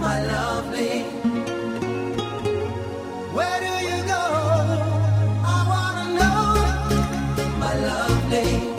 my lovely. Where do you go? I wanna know, my lovely.